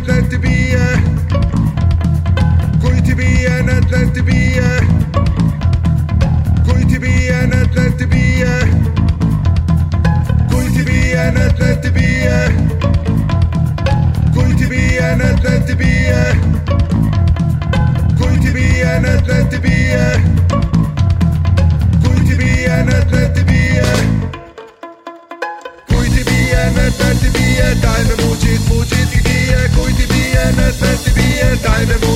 Atlantibiye Goitibiye time them